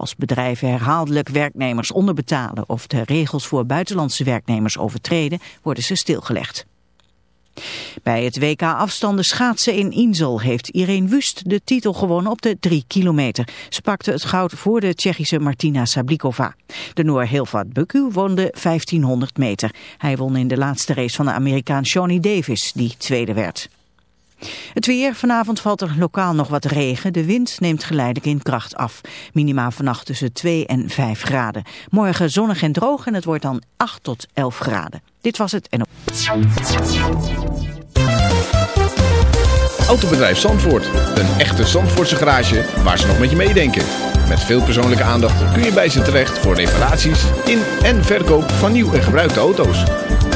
Als bedrijven herhaaldelijk werknemers onderbetalen of de regels voor buitenlandse werknemers overtreden, worden ze stilgelegd. Bij het WK afstanden schaatsen in Insel heeft Irene Wust de titel gewonnen op de 3 kilometer. Ze pakte het goud voor de Tsjechische Martina Sablikova. De Noor Hilvat Bukku won de 1500 meter. Hij won in de laatste race van de Amerikaan Shawnee Davis, die tweede werd. Het weer, vanavond valt er lokaal nog wat regen. De wind neemt geleidelijk in kracht af. Minima vannacht tussen 2 en 5 graden. Morgen zonnig en droog en het wordt dan 8 tot 11 graden. Dit was het en... Autobedrijf Zandvoort. Een echte Zandvoortse garage waar ze nog met je meedenken. Met veel persoonlijke aandacht kun je bij ze terecht voor reparaties in en verkoop van nieuw en gebruikte auto's.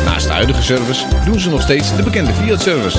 Naast de huidige service doen ze nog steeds de bekende Fiat-service.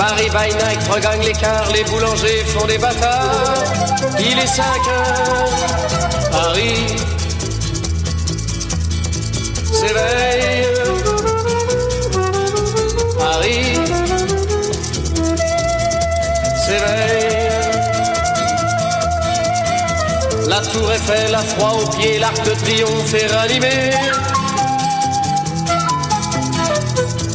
Paris by night regagne l'écart, les boulangers font des bâtards. Il est 5 heures, Paris s'éveille. Paris s'éveille. La tour Eiffel a froid aux pieds, l'arc de triomphe est ranimé.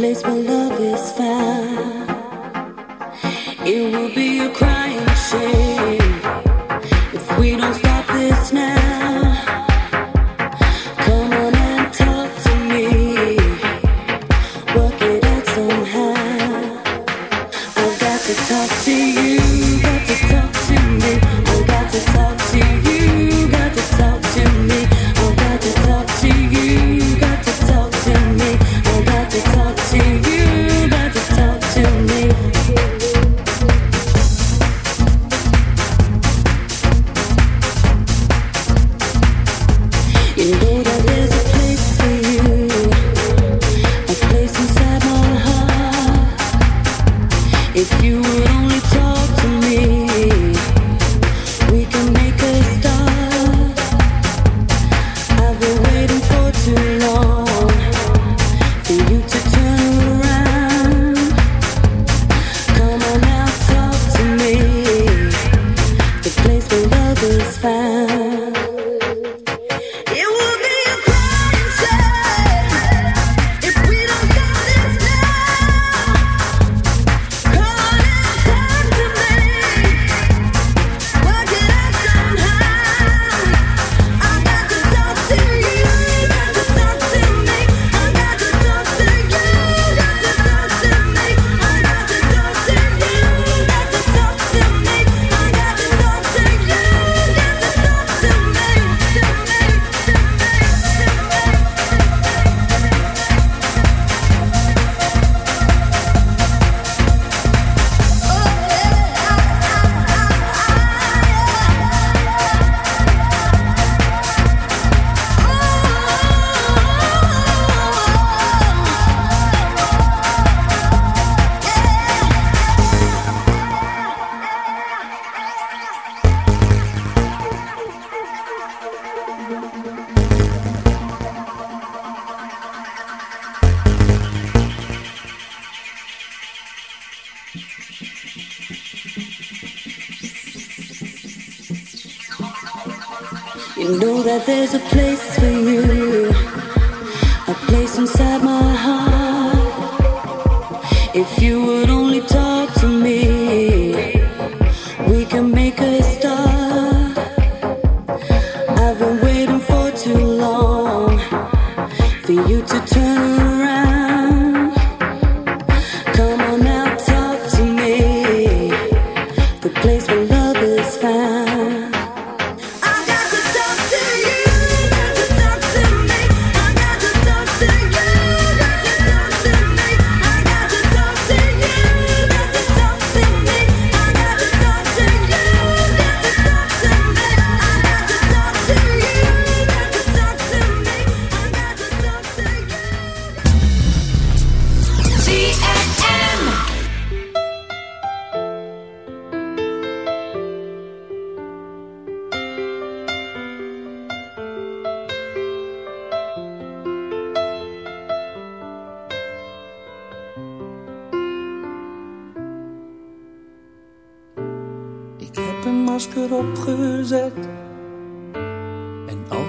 place below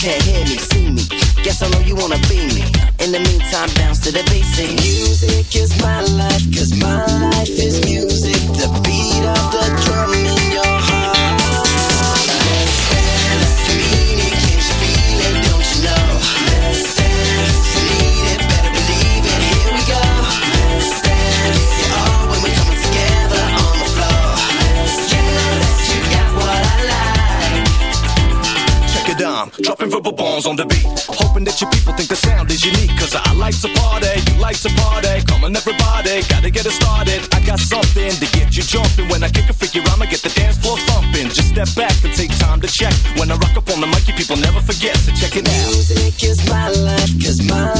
Jack. sick is my life, cause my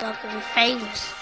not going to be famous.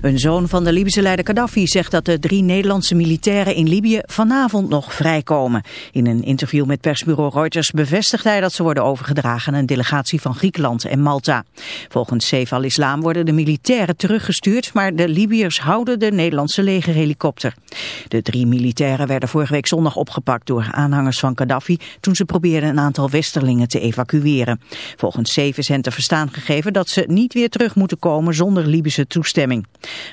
Een zoon van de Libische leider Gaddafi zegt dat de drie Nederlandse militairen in Libië vanavond nog vrijkomen. In een interview met persbureau Reuters bevestigt hij dat ze worden overgedragen aan een delegatie van Griekenland en Malta. Volgens Saif al-Islam worden de militairen teruggestuurd, maar de Libiërs houden de Nederlandse legerhelikopter. De drie militairen werden vorige week zondag opgepakt door aanhangers van Gaddafi toen ze probeerden een aantal westerlingen te evacueren. Volgens Saif is hen te verstaan gegeven dat ze niet weer terug moeten komen zonder Libische toestemming.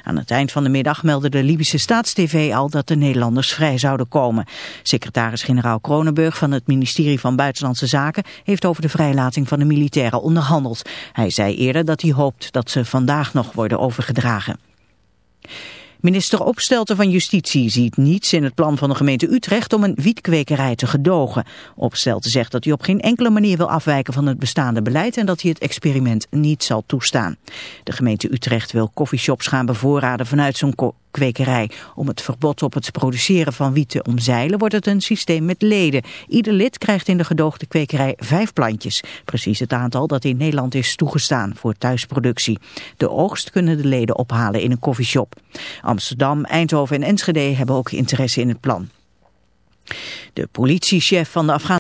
Aan het eind van de middag meldde de Libische Staatstv al dat de Nederlanders vrij zouden komen. Secretaris-generaal Kronenburg van het ministerie van Buitenlandse Zaken heeft over de vrijlating van de militairen onderhandeld. Hij zei eerder dat hij hoopt dat ze vandaag nog worden overgedragen. Minister Opstelten van Justitie ziet niets in het plan van de gemeente Utrecht om een wietkwekerij te gedogen. Opstelten zegt dat hij op geen enkele manier wil afwijken van het bestaande beleid en dat hij het experiment niet zal toestaan. De gemeente Utrecht wil coffeeshops gaan bevoorraden vanuit zo'n kwekerij. Om het verbod op het produceren van wiet te omzeilen wordt het een systeem met leden. Ieder lid krijgt in de gedoogde kwekerij vijf plantjes. Precies het aantal dat in Nederland is toegestaan voor thuisproductie. De oogst kunnen de leden ophalen in een koffieshop. Amsterdam, Eindhoven en Enschede hebben ook interesse in het plan. De politiechef van de Afghaanse